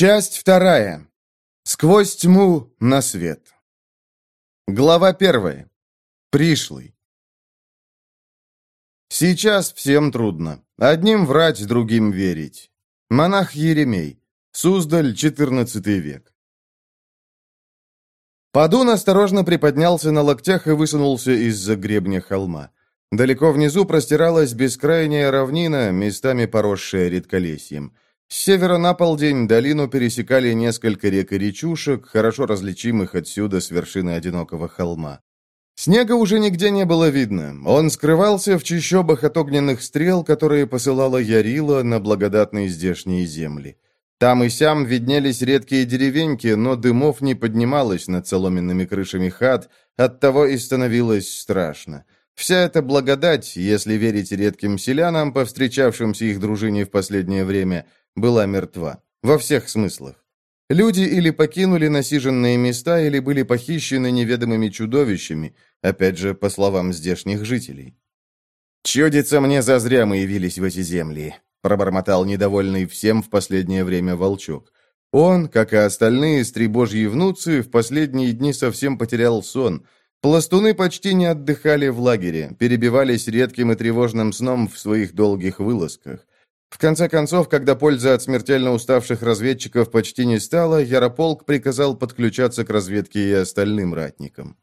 Часть вторая. Сквозь тьму на свет. Глава первая. Пришлый. Сейчас всем трудно. Одним врать, другим верить. Монах Еремей. Суздаль, XIV век. Падун осторожно приподнялся на локтях и высунулся из-за гребня холма. Далеко внизу простиралась бескрайняя равнина, местами поросшая редколесьем. С севера на полдень долину пересекали несколько рек и речушек, хорошо различимых отсюда с вершины одинокого холма. Снега уже нигде не было видно. Он скрывался в чащобах от огненных стрел, которые посылала Ярила на благодатные здешние земли. Там и сям виднелись редкие деревеньки, но дымов не поднималось над соломенными крышами хат, оттого и становилось страшно. Вся эта благодать, если верить редким селянам, повстречавшимся их дружине в последнее время – была мертва. Во всех смыслах. Люди или покинули насиженные места, или были похищены неведомыми чудовищами, опять же, по словам здешних жителей. «Чудится мне, зазря мы явились в эти земли», — пробормотал недовольный всем в последнее время волчок. Он, как и остальные стребожьи внуцы, в последние дни совсем потерял сон. Пластуны почти не отдыхали в лагере, перебивались редким и тревожным сном в своих долгих вылазках. В конце концов, когда пользы от смертельно уставших разведчиков почти не стало, Ярополк приказал подключаться к разведке и остальным ратникам.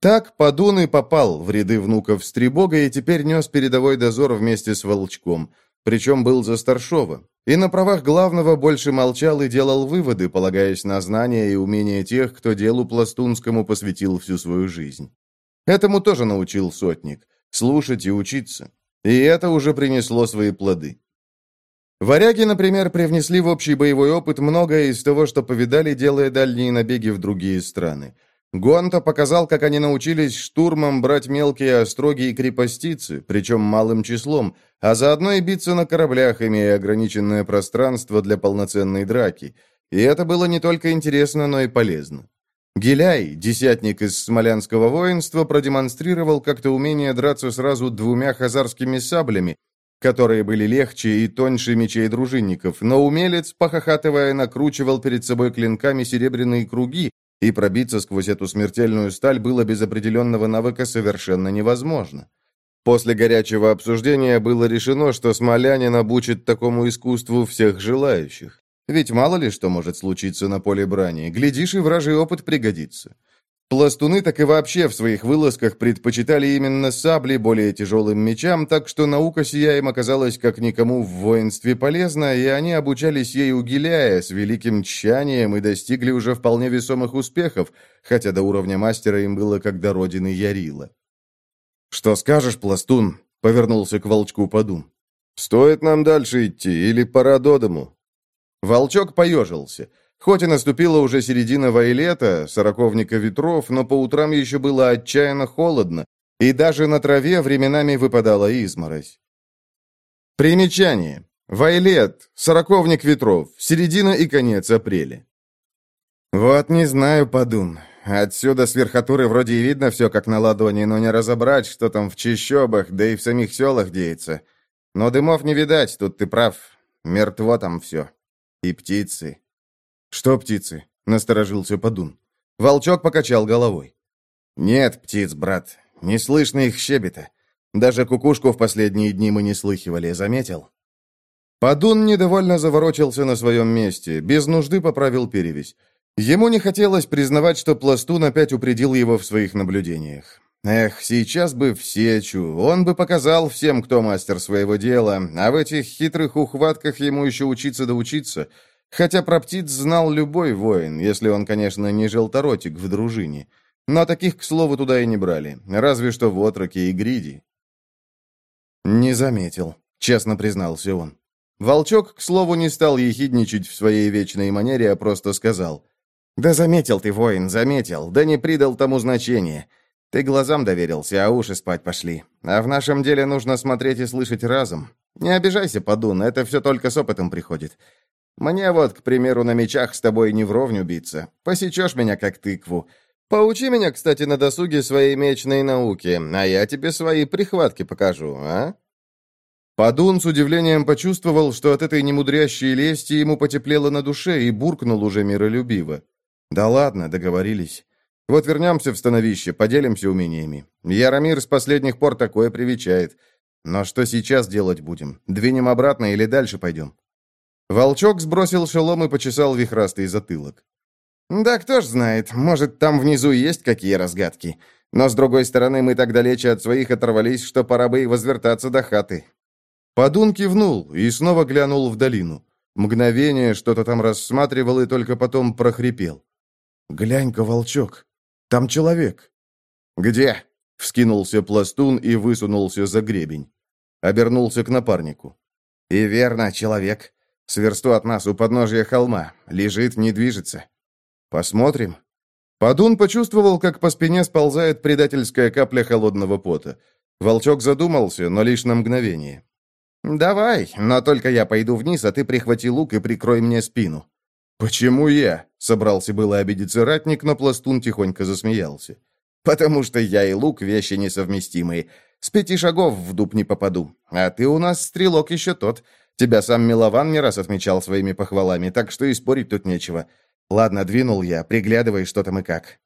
Так Падун и попал в ряды внуков Стребога и теперь нес передовой дозор вместе с Волчком, причем был за старшова. И на правах главного больше молчал и делал выводы, полагаясь на знания и умения тех, кто делу пластунскому посвятил всю свою жизнь. Этому тоже научил сотник – слушать и учиться. И это уже принесло свои плоды. Варяги, например, привнесли в общий боевой опыт многое из того, что повидали, делая дальние набеги в другие страны. Гонта показал, как они научились штурмом брать мелкие остроги и крепостицы, причем малым числом, а заодно и биться на кораблях, имея ограниченное пространство для полноценной драки. И это было не только интересно, но и полезно. Гиляй, десятник из смолянского воинства, продемонстрировал как-то умение драться сразу двумя хазарскими саблями, которые были легче и тоньше мечей дружинников, но умелец, похохатывая, накручивал перед собой клинками серебряные круги, и пробиться сквозь эту смертельную сталь было без определенного навыка совершенно невозможно. После горячего обсуждения было решено, что смолянин обучит такому искусству всех желающих. Ведь мало ли что может случиться на поле брани, глядишь, и вражий опыт пригодится. Пластуны так и вообще в своих вылазках предпочитали именно сабли более тяжелым мечам, так что наука сия им оказалась как никому в воинстве полезна, и они обучались ей угиляя с великим тщанием и достигли уже вполне весомых успехов, хотя до уровня мастера им было как до родины Ярила. «Что скажешь, пластун?» — повернулся к волчку Подум. «Стоит нам дальше идти или пора до дому?» Волчок поежился — Хоть и наступила уже середина вайлета, сороковника ветров, но по утрам еще было отчаянно холодно, и даже на траве временами выпадала изморозь. Примечание. Вайлет, сороковник ветров, середина и конец апреля. Вот не знаю, подум. Отсюда с верхотуры вроде и видно все как на ладони, но не разобрать, что там в чащобах, да и в самих селах деется. Но дымов не видать, тут ты прав. Мертво там все. И птицы. «Что птицы?» — насторожился Подун. Волчок покачал головой. «Нет птиц, брат. Не слышно их щебета. Даже кукушку в последние дни мы не слыхивали, заметил?» Подун недовольно заворочился на своем месте, без нужды поправил перевязь. Ему не хотелось признавать, что Пластун опять упредил его в своих наблюдениях. Эх, сейчас бы в сечу, он бы показал всем, кто мастер своего дела, а в этих хитрых ухватках ему еще учиться да учиться — Хотя про птиц знал любой воин, если он, конечно, не желторотик в дружине. Но таких, к слову, туда и не брали, разве что в отроке и гриди. «Не заметил», — честно признался он. Волчок, к слову, не стал ехидничать в своей вечной манере, а просто сказал. «Да заметил ты, воин, заметил, да не придал тому значения. Ты глазам доверился, а уши спать пошли. А в нашем деле нужно смотреть и слышать разом. Не обижайся, Подун, это все только с опытом приходит. Мне вот, к примеру, на мечах с тобой не вровню биться. Посечешь меня, как тыкву. Поучи меня, кстати, на досуге своей мечной науки, а я тебе свои прихватки покажу, а?» Падун с удивлением почувствовал, что от этой немудрящей лести ему потеплело на душе и буркнул уже миролюбиво. «Да ладно, договорились. Вот вернемся в становище, поделимся умениями. Яромир с последних пор такое привечает. Но что сейчас делать будем? Двинем обратно или дальше пойдем?» Волчок сбросил шелом и почесал вихрастый затылок. «Да кто ж знает, может, там внизу есть какие разгадки. Но, с другой стороны, мы так далече от своих оторвались, что пора бы и возвертаться до хаты». Подун кивнул и снова глянул в долину. Мгновение что-то там рассматривал и только потом прохрипел. «Глянь-ка, волчок, там человек». «Где?» — вскинулся пластун и высунулся за гребень. Обернулся к напарнику. «И верно, человек. Сверсту от нас у подножия холма. Лежит, не движется. Посмотрим». Подун почувствовал, как по спине сползает предательская капля холодного пота. Волчок задумался, но лишь на мгновение. «Давай, но только я пойду вниз, а ты прихвати лук и прикрой мне спину». «Почему я?» — собрался было обидеться ратник, но пластун тихонько засмеялся. «Потому что я и лук — вещи несовместимые. С пяти шагов в дуб не попаду. А ты у нас стрелок еще тот. Тебя сам Милован не раз отмечал своими похвалами, так что и спорить тут нечего. Ладно, двинул я, приглядывай, что там и как».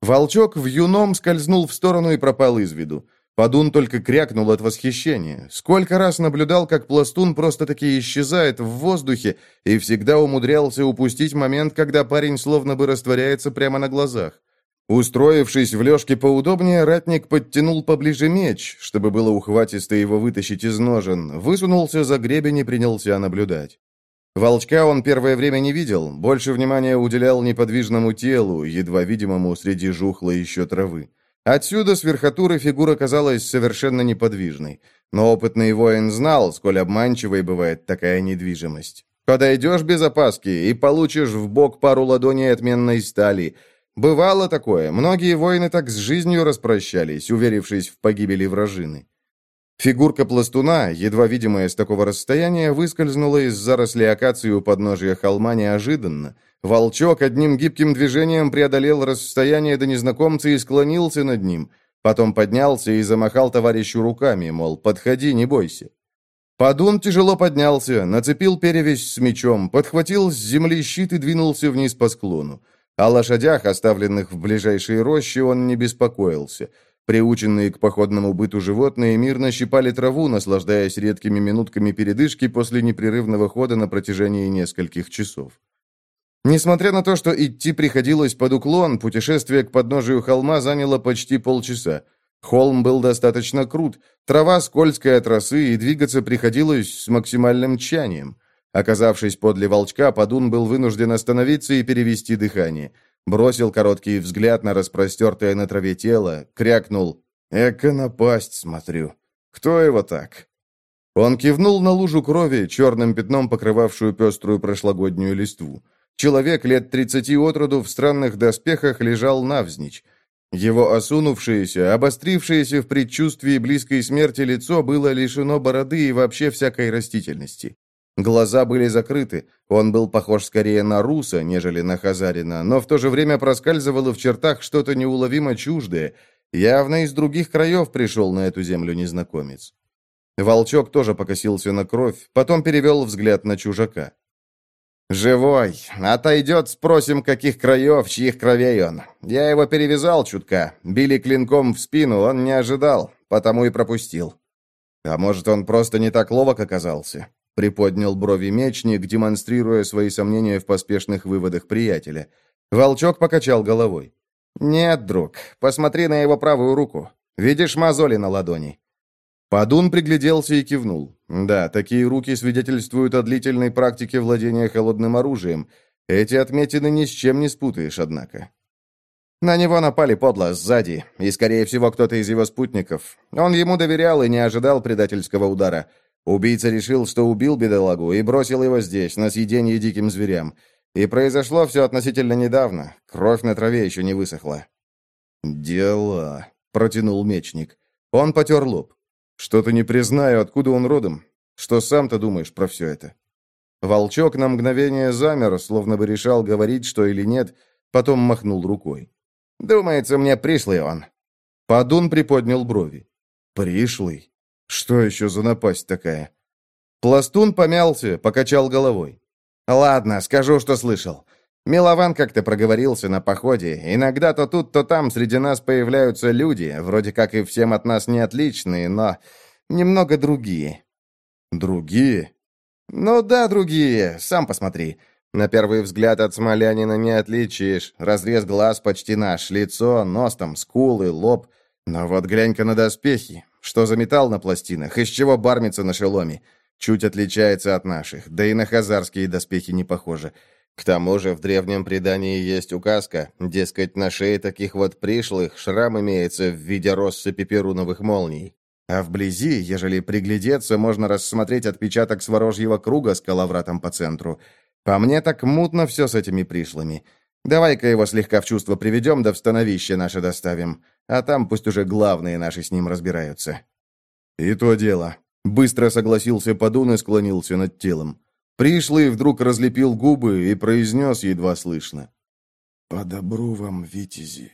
Волчок в юном скользнул в сторону и пропал из виду. Подун только крякнул от восхищения. Сколько раз наблюдал, как пластун просто-таки исчезает в воздухе и всегда умудрялся упустить момент, когда парень словно бы растворяется прямо на глазах. Устроившись в лёжке поудобнее, ратник подтянул поближе меч, чтобы было ухватисто его вытащить из ножен, высунулся за гребень и принялся наблюдать. Волчка он первое время не видел, больше внимания уделял неподвижному телу, едва видимому среди жухлой еще травы. Отсюда с верхотуры фигура казалась совершенно неподвижной. Но опытный воин знал, сколь обманчивой бывает такая недвижимость. Подойдешь без опаски и получишь в бок пару ладоней отменной стали. Бывало такое, многие воины так с жизнью распрощались, уверившись в погибели вражины. Фигурка пластуна, едва видимая с такого расстояния, выскользнула из зарослей акации у подножия холма неожиданно – Волчок одним гибким движением преодолел расстояние до незнакомца и склонился над ним. Потом поднялся и замахал товарищу руками, мол, подходи, не бойся. Подун тяжело поднялся, нацепил перевязь с мечом, подхватил с земли щит и двинулся вниз по склону. О лошадях, оставленных в ближайшей роще, он не беспокоился. Приученные к походному быту животные мирно щипали траву, наслаждаясь редкими минутками передышки после непрерывного хода на протяжении нескольких часов. Несмотря на то, что идти приходилось под уклон, путешествие к подножию холма заняло почти полчаса. Холм был достаточно крут, трава скользкая от росы, и двигаться приходилось с максимальным тщанием. Оказавшись подле волчка, Падун был вынужден остановиться и перевести дыхание. Бросил короткий взгляд на распростертое на траве тело, крякнул «Эка напасть, смотрю. Кто его так?» Он кивнул на лужу крови, черным пятном покрывавшую пеструю прошлогоднюю листву. Человек лет тридцати от роду в странных доспехах лежал навзничь. Его осунувшееся, обострившееся в предчувствии близкой смерти лицо было лишено бороды и вообще всякой растительности. Глаза были закрыты, он был похож скорее на руса, нежели на хазарина, но в то же время проскальзывало в чертах что-то неуловимо чуждое. Явно из других краев пришел на эту землю незнакомец. Волчок тоже покосился на кровь, потом перевел взгляд на чужака. «Живой. Отойдет, спросим, каких краев, чьих кровей он. Я его перевязал чутка. Били клинком в спину, он не ожидал, потому и пропустил». «А может, он просто не так ловок оказался?» Приподнял брови мечник, демонстрируя свои сомнения в поспешных выводах приятеля. Волчок покачал головой. «Нет, друг, посмотри на его правую руку. Видишь мозоли на ладони?» Падун пригляделся и кивнул. Да, такие руки свидетельствуют о длительной практике владения холодным оружием. Эти отметины ни с чем не спутаешь, однако. На него напали подло, сзади, и, скорее всего, кто-то из его спутников. Он ему доверял и не ожидал предательского удара. Убийца решил, что убил бедолагу, и бросил его здесь, на съедение диким зверям. И произошло все относительно недавно. Кровь на траве еще не высохла. «Дела», — протянул мечник. Он потер лоб. Что-то не признаю, откуда он родом. Что сам-то думаешь про все это?» Волчок на мгновение замер, словно бы решал, говорить что или нет, потом махнул рукой. «Думается, мне пришлый он». Падун приподнял брови. «Пришлый? Что еще за напасть такая? Пластун помялся, покачал головой. «Ладно, скажу, что слышал. Милован как-то проговорился на походе. Иногда то тут, то там среди нас появляются люди, вроде как и всем от нас не отличные, но немного другие». «Другие?» «Ну да, другие. Сам посмотри. На первый взгляд от смолянина не отличишь. Разрез глаз почти наш, лицо, нос там, скулы, лоб. Но вот глянь-ка на доспехи. Что за металл на пластинах? Из чего бармится на шеломе? Чуть отличается от наших, да и на хазарские доспехи не похоже. К тому же в древнем предании есть указка, дескать, на шее таких вот пришлых шрам имеется в виде россыпи перуновых молний. А вблизи, ежели приглядеться, можно рассмотреть отпечаток сворожьего круга с коловратом по центру. По мне так мутно все с этими пришлыми. Давай-ка его слегка в чувство приведем, да в становище наше доставим. А там пусть уже главные наши с ним разбираются. И то дело. Быстро согласился Падун и склонился над телом. Пришлый вдруг разлепил губы и произнес едва слышно. «По добру вам, витязи.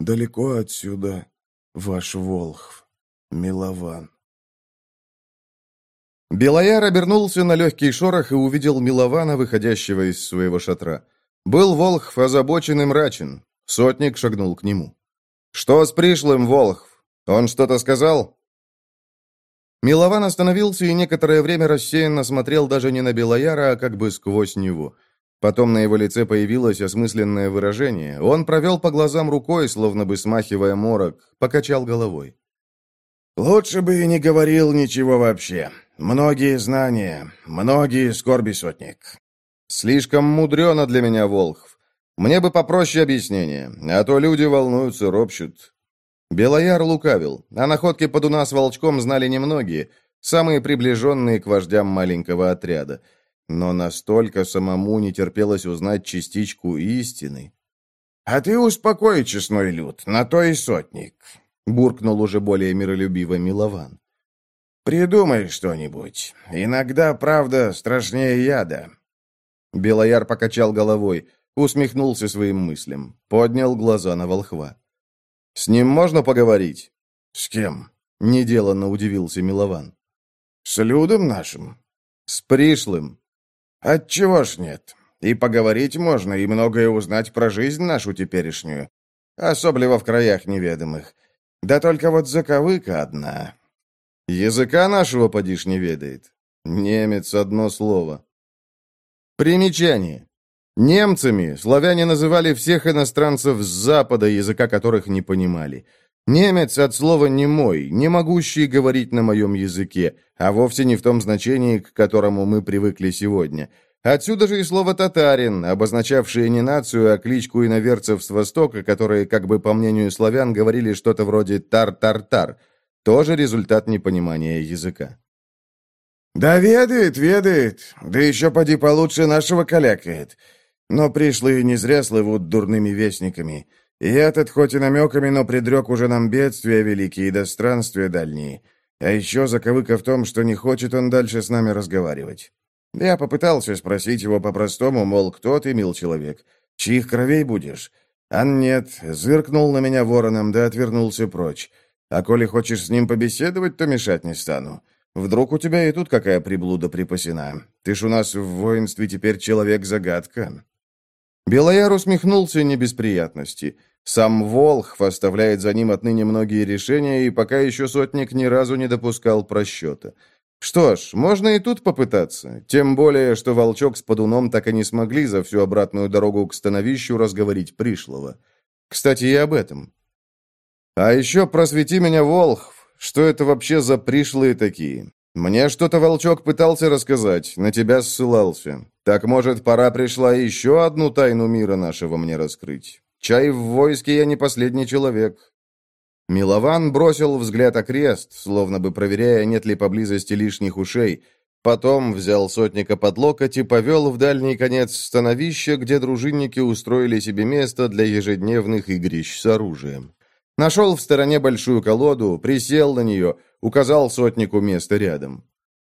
Далеко отсюда ваш Волхв, Милован». Белояр обернулся на легкий шорох и увидел Милована, выходящего из своего шатра. Был Волхв озабочен и мрачен. Сотник шагнул к нему. «Что с пришлым, Волхв? Он что-то сказал?» Милован остановился и некоторое время рассеянно смотрел даже не на Белояра, а как бы сквозь него. Потом на его лице появилось осмысленное выражение. Он провел по глазам рукой, словно бы смахивая морок, покачал головой. «Лучше бы и не говорил ничего вообще. Многие знания, многие скорби сотник. Слишком мудрено для меня, Волхв. Мне бы попроще объяснение, а то люди волнуются, ропщут. Белояр лукавил. О находке Подуна с волчком знали немногие, самые приближенные к вождям маленького отряда. Но настолько самому не терпелось узнать частичку истины. «А ты успокой, честной люд, на то и сотник», — буркнул уже более миролюбиво Милован. «Придумай что-нибудь. Иногда правда страшнее яда». Белояр покачал головой, усмехнулся своим мыслям, поднял глаза на волхва. «С ним можно поговорить?» «С кем?» — неделанно удивился Милован. «С Людом нашим?» «С пришлым». «Отчего ж нет? И поговорить можно, и многое узнать про жизнь нашу теперешнюю, особливо в краях неведомых. Да только вот заковыка одна». «Языка нашего, подишь, не ведает. Немец, одно слово». Примечание. Немцами славяне называли всех иностранцев с запада, языка которых не понимали. Немец от слова не мой, не могущий говорить на моем языке, а вовсе не в том значении, к которому мы привыкли сегодня. Отсюда же и слово «татарин», обозначавшее не нацию, а кличку иноверцев с Востока, которые, как бы по мнению славян, говорили что-то вроде «тар-тар-тар», тоже результат непонимания языка. «Да ведает, ведает, да еще поди получше нашего калякает. Но пришлые не зря слывут дурными вестниками. И этот, хоть и намеками, но предрек уже нам бедствия великие да странствия дальние. А еще заковыка в том, что не хочет он дальше с нами разговаривать. Я попытался спросить его по-простому, мол, кто ты, мил человек? Чьих кровей будешь? А нет, зыркнул на меня вороном, да отвернулся прочь. А коли хочешь с ним побеседовать, то мешать не стану. Вдруг у тебя и тут какая приблуда припасена? Ты ж у нас в воинстве теперь человек-загадка. Белояр усмехнулся не без приятности. Сам Волхв оставляет за ним отныне многие решения, и пока еще сотник ни разу не допускал просчета. Что ж, можно и тут попытаться, тем более, что Волчок с Подуном так и не смогли за всю обратную дорогу к становищу разговорить пришлого. Кстати, и об этом. А еще просвети меня, Волхв, что это вообще за пришлые такие? Мне что-то Волчок пытался рассказать, на тебя ссылался. Так, может, пора пришла еще одну тайну мира нашего мне раскрыть? Чай в войске я не последний человек». Милован бросил взгляд окрест, словно бы проверяя, нет ли поблизости лишних ушей. Потом взял сотника под локоть и повел в дальний конец становища, где дружинники устроили себе место для ежедневных игрищ с оружием. Нашел в стороне большую колоду, присел на нее, указал сотнику место рядом.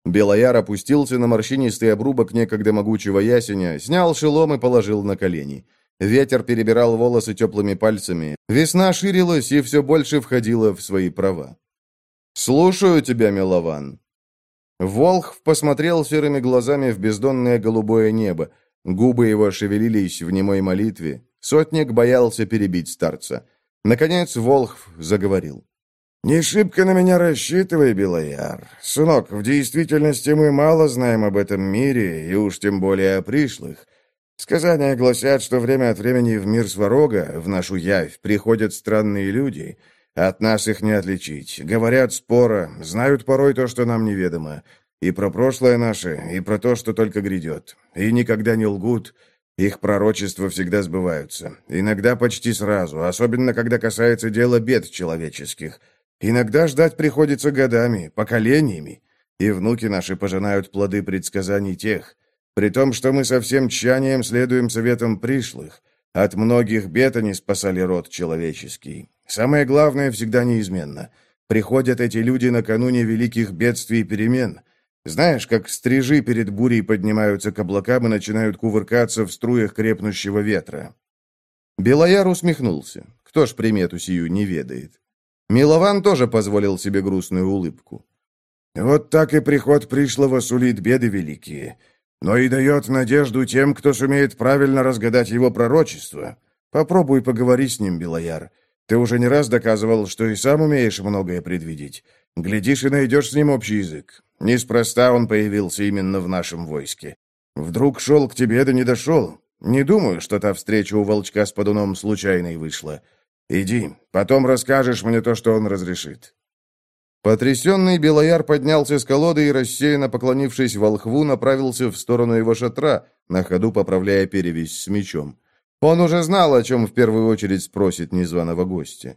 Белояр опустился на морщинистый обрубок некогда могучего ясеня, снял шелом и положил на колени. Ветер перебирал волосы теплыми пальцами. Весна ширилась и все больше входила в свои права. «Слушаю тебя, Милован». Волхв посмотрел серыми глазами в бездонное голубое небо. Губы его шевелились в немой молитве. Сотник боялся перебить старца. Наконец Волхв заговорил. «Не шибко на меня рассчитывай, Белояр. Сынок, в действительности мы мало знаем об этом мире, и уж тем более о пришлых. Сказания гласят, что время от времени в мир Сварога, в нашу явь, приходят странные люди — от нас их не отличить. Говорят споро, знают порой то, что нам неведомо. И про прошлое наше, и про то, что только грядет. И никогда не лгут. Их пророчества всегда сбываются. Иногда почти сразу, особенно когда касается дела бед человеческих. Иногда ждать приходится годами, поколениями. И внуки наши пожинают плоды предсказаний тех. При том, что мы со всем тщанием следуем советам пришлых. От многих бед они спасали род человеческий. Самое главное всегда неизменно. Приходят эти люди накануне великих бедствий и перемен. Знаешь, как стрижи перед бурей поднимаются к облакам и начинают кувыркаться в струях крепнущего ветра. Белояр усмехнулся. Кто ж примету сию не ведает? Милован тоже позволил себе грустную улыбку. «Вот так и приход пришлого сулит беды великие, но и дает надежду тем, кто сумеет правильно разгадать его пророчество. Попробуй поговори с ним, Белояр. Ты уже не раз доказывал, что и сам умеешь многое предвидеть. Глядишь и найдешь с ним общий язык. Неспроста он появился именно в нашем войске. Вдруг шел к тебе, да не дошел. Не думаю, что та встреча у волчка с подуном случайной вышла. Иди, потом расскажешь мне то, что он разрешит». Потрясенный Белояр поднялся с колоды и, рассеянно поклонившись волхву, направился в сторону его шатра, на ходу поправляя перевязь с мечом. Он уже знал, о чем в первую очередь спросит незваного гостя.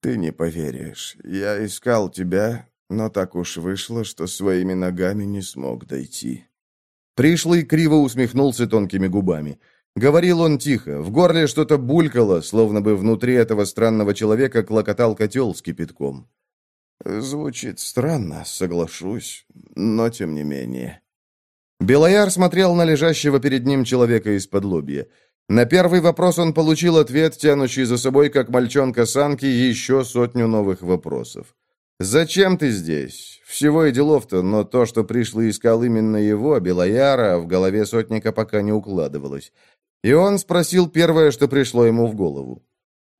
«Ты не поверишь. Я искал тебя, но так уж вышло, что своими ногами не смог дойти». Пришлый криво усмехнулся тонкими губами. Говорил он тихо, в горле что-то булькало, словно бы внутри этого странного человека клокотал котел с кипятком. «Звучит странно, соглашусь, но тем не менее». Белояр смотрел на лежащего перед ним человека из-под лобья. На первый вопрос он получил ответ, тянущий за собой, как мальчонка санки, еще сотню новых вопросов. «Зачем ты здесь?» Всего и делов-то, но то, что пришло искал именно его, Белояра, в голове сотника пока не укладывалось. И он спросил первое, что пришло ему в голову.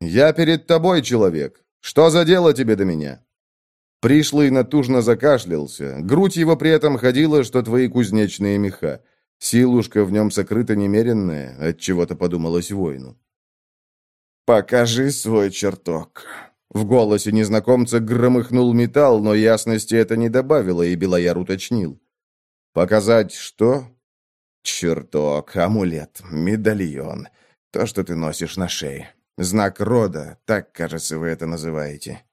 «Я перед тобой, человек. Что за дело тебе до меня?» Пришлый натужно закашлялся. Грудь его при этом ходила, что твои кузнечные меха. Силушка в нем сокрыта немеренная, от чего то подумалось воину. «Покажи свой чертог». В голосе незнакомца громыхнул металл, но ясности это не добавило, и Белояр уточнил. «Показать что?» «Чертог, амулет, медальон. То, что ты носишь на шее. Знак рода, так, кажется, вы это называете».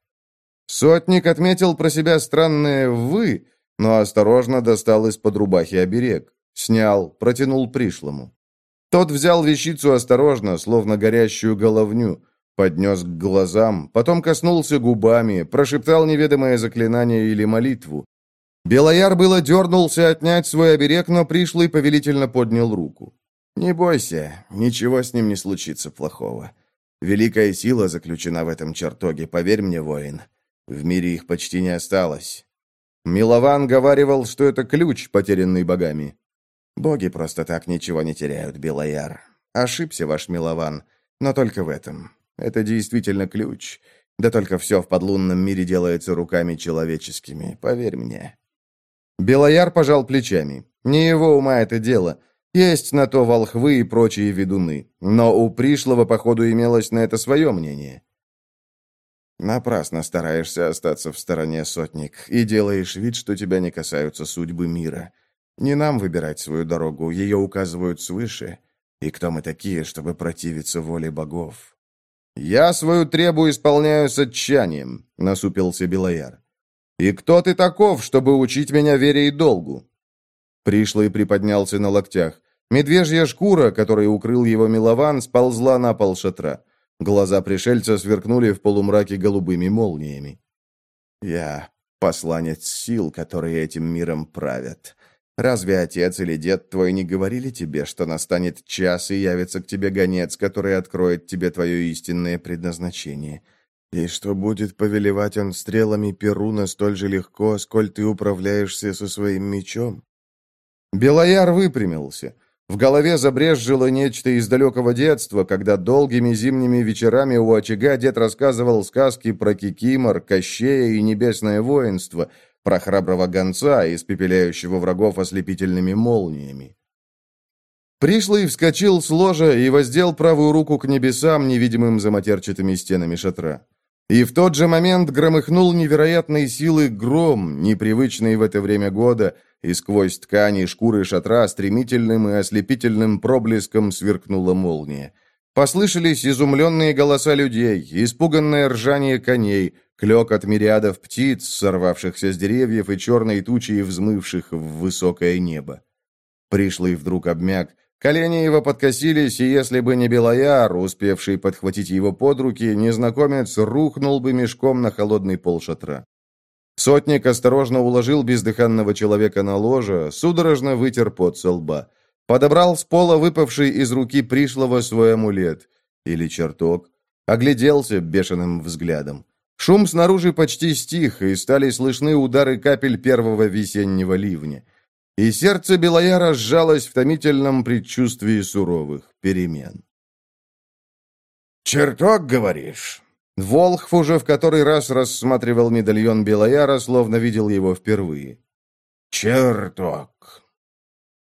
Сотник отметил про себя странное «вы», но осторожно достал из-под рубахи оберег. Снял, протянул пришлому. Тот взял вещицу осторожно, словно горящую головню, поднес к глазам, потом коснулся губами, прошептал неведомое заклинание или молитву. Белояр было дернулся отнять свой оберег, но пришлый повелительно поднял руку. «Не бойся, ничего с ним не случится плохого. Великая сила заключена в этом чертоге, поверь мне, воин. В мире их почти не осталось. Милован говаривал, что это ключ, потерянный богами. Боги просто так ничего не теряют, Белояр. Ошибся ваш Милован, но только в этом. Это действительно ключ. Да только все в подлунном мире делается руками человеческими, поверь мне. Белояр пожал плечами. Не его ума это дело. Есть на то волхвы и прочие ведуны. Но у пришлого, походу, имелось на это свое мнение. Напрасно стараешься остаться в стороне, сотник, и делаешь вид, что тебя не касаются судьбы мира. Не нам выбирать свою дорогу, ее указывают свыше. И кто мы такие, чтобы противиться воле богов? «Я свою требу исполняю с отчаянием», — насупился Белояр. «И кто ты таков, чтобы учить меня вере и долгу?» Пришлый приподнялся на локтях. Медвежья шкура, которой укрыл его Милован, сползла на пол шатра. Глаза пришельца сверкнули в полумраке голубыми молниями. «Я посланец сил, которые этим миром правят. Разве отец или дед твой не говорили тебе, что настанет час и явится к тебе гонец, который откроет тебе твое истинное предназначение? И что будет повелевать он стрелами Перуна столь же легко, сколь ты управляешься со своим мечом? Белояр выпрямился. В голове забрезжило нечто из далекого детства, когда долгими зимними вечерами у очага дед рассказывал сказки про Кикимор, Кощея и Небесное воинство, про храброго гонца, испепеляющего врагов ослепительными молниями. Пришлый вскочил с ложа и воздел правую руку к небесам, невидимым за матерчатыми стенами шатра. И в тот же момент громыхнул невероятной силы гром, непривычный в это время года, и сквозь ткани шкуры шатра стремительным и ослепительным проблеском сверкнула молния. Послышались изумленные голоса людей, испуганное ржание коней, клек от мириадов птиц, сорвавшихся с деревьев и черной тучи, взмывших в высокое небо. Пришлый вдруг обмяк, Колени его подкосились, и если бы не Белояр, успевший подхватить его под руки, незнакомец рухнул бы мешком на холодный пол шатра. Сотник осторожно уложил бездыханного человека на ложе, судорожно вытер пот со лба. Подобрал с пола выпавший из руки пришлого свой амулет. Или чертог. Огляделся бешеным взглядом. Шум снаружи почти стих, и стали слышны удары капель первого весеннего ливня. И сердце Белояра сжалось в томительном предчувствии суровых перемен. «Чертог, говоришь?» Волхв уже в который раз рассматривал медальон Белояра, словно видел его впервые. «Чертог!»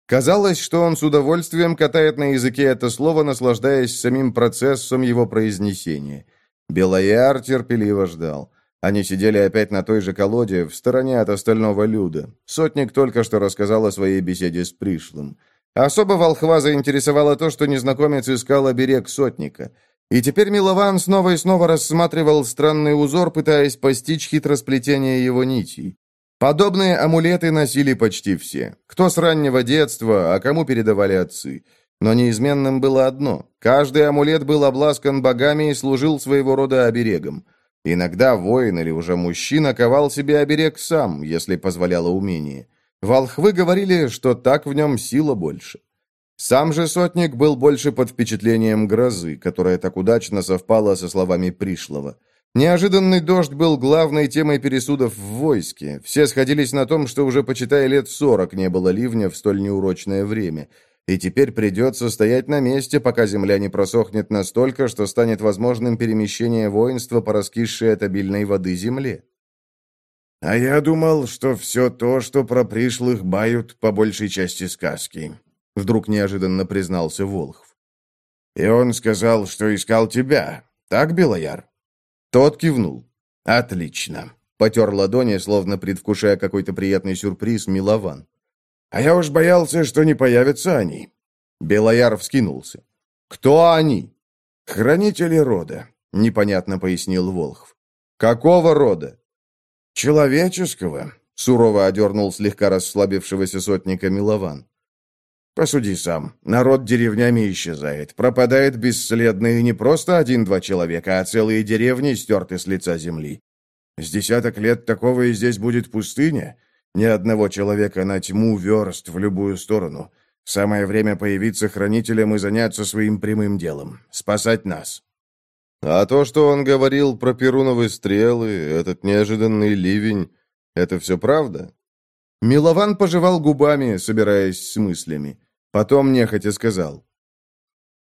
Казалось, что он с удовольствием катает на языке это слово, наслаждаясь самим процессом его произнесения. Белояр терпеливо ждал. Они сидели опять на той же колоде, в стороне от остального люда. Сотник только что рассказал о своей беседе с пришлым. Особо волхва заинтересовало то, что незнакомец искал оберег сотника. И теперь Милован снова и снова рассматривал странный узор, пытаясь постичь хитросплетение его нитей. Подобные амулеты носили почти все. Кто с раннего детства, а кому передавали отцы. Но неизменным было одно. Каждый амулет был обласкан богами и служил своего рода оберегом. Иногда воин или уже мужчина ковал себе оберег сам, если позволяло умение. Волхвы говорили, что так в нем сила больше. Сам же сотник был больше под впечатлением грозы, которая так удачно совпала со словами пришлого. Неожиданный дождь был главной темой пересудов в войске. Все сходились на том, что уже, почитая лет сорок, не было ливня в столь неурочное время – и теперь придется стоять на месте, пока земля не просохнет настолько, что станет возможным перемещение воинства по раскисшей от обильной воды земле. «А я думал, что все то, что про пришлых бают, по большей части сказки», — вдруг неожиданно признался Волхв. «И он сказал, что искал тебя. Так, Белояр?» Тот кивнул. «Отлично», — потер ладони, словно предвкушая какой-то приятный сюрприз, Милован. А я уж боялся, что не появятся они. Белояр вскинулся. «Кто они?» «Хранители рода», — непонятно пояснил Волхв. «Какого рода?» «Человеческого», — сурово одернул слегка расслабившегося сотника Милован. «Посуди сам. Народ деревнями исчезает, пропадает бесследно, и не просто один-два человека, а целые деревни стерты с лица земли. С десяток лет такого и здесь будет пустыня, ни одного человека на тьму верст в любую сторону. Самое время появиться хранителем и заняться своим прямым делом. Спасать нас. А то, что он говорил про перуновые стрелы, этот неожиданный ливень, это все правда? Милован пожевал губами, собираясь с мыслями. Потом нехотя сказал.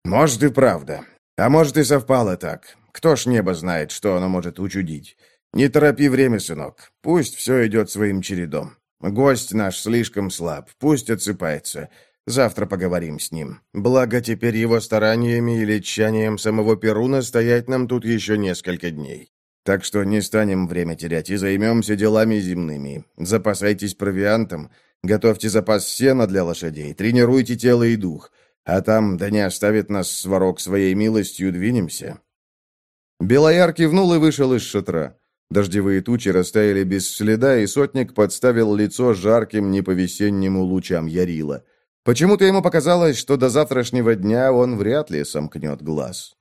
«Может, и правда. А может, и совпало так. Кто ж небо знает, что оно может учудить. Не торопи время, сынок. Пусть все идет своим чередом. Гость наш слишком слаб, пусть отсыпается. Завтра поговорим с ним. Благо, теперь его стараниями или тщанием самого Перуна стоять нам тут еще несколько дней. Так что не станем время терять и займемся делами земными. Запасайтесь провиантом, готовьте запас сена для лошадей, тренируйте тело и дух. А там, да не оставит нас сварог своей милостью, двинемся». Белояр кивнул и вышел из шатра. Дождевые тучи растаяли без следа, и сотник подставил лицо жарким не по-весеннему лучам Ярила. Почему-то ему показалось, что до завтрашнего дня он вряд ли сомкнет глаз.